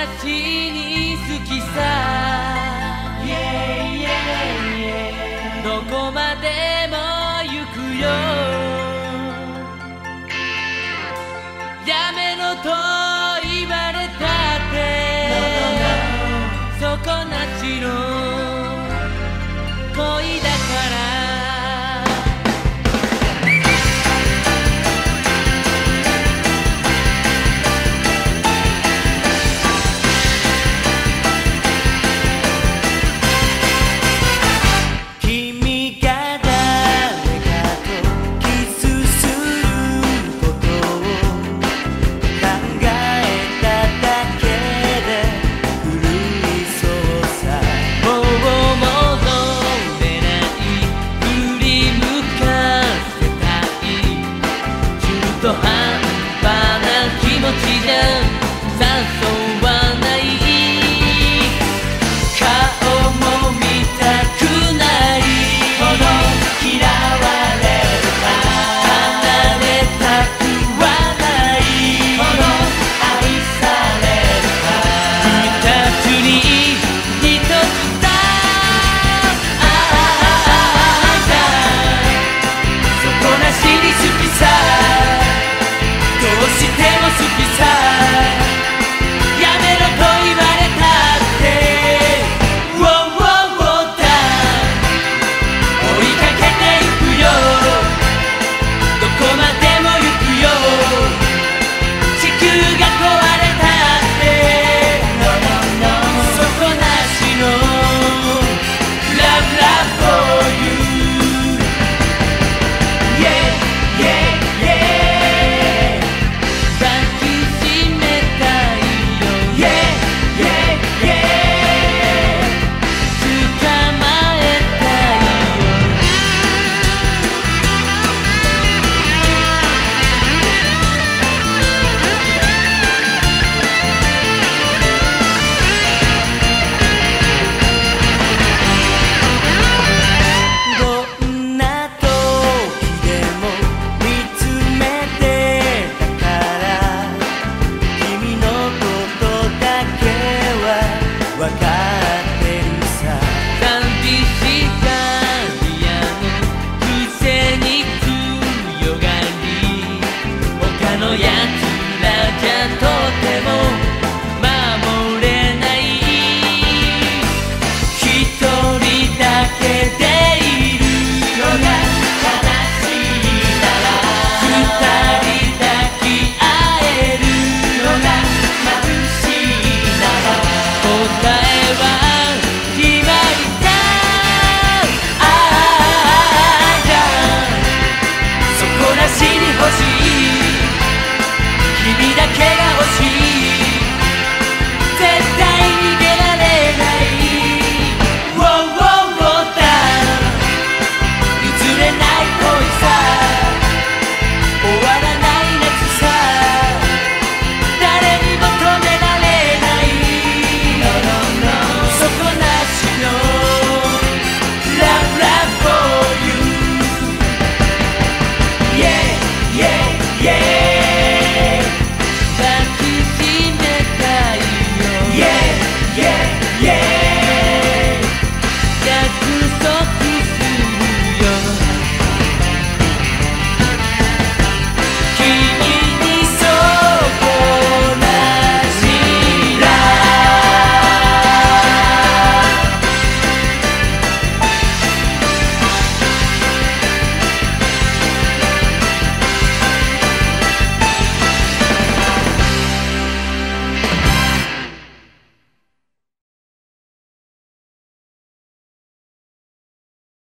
私に好きさ、yeah, yeah, yeah. どこまでも行くよやめろと言われたって、no, no, no. そこなしの恋だのや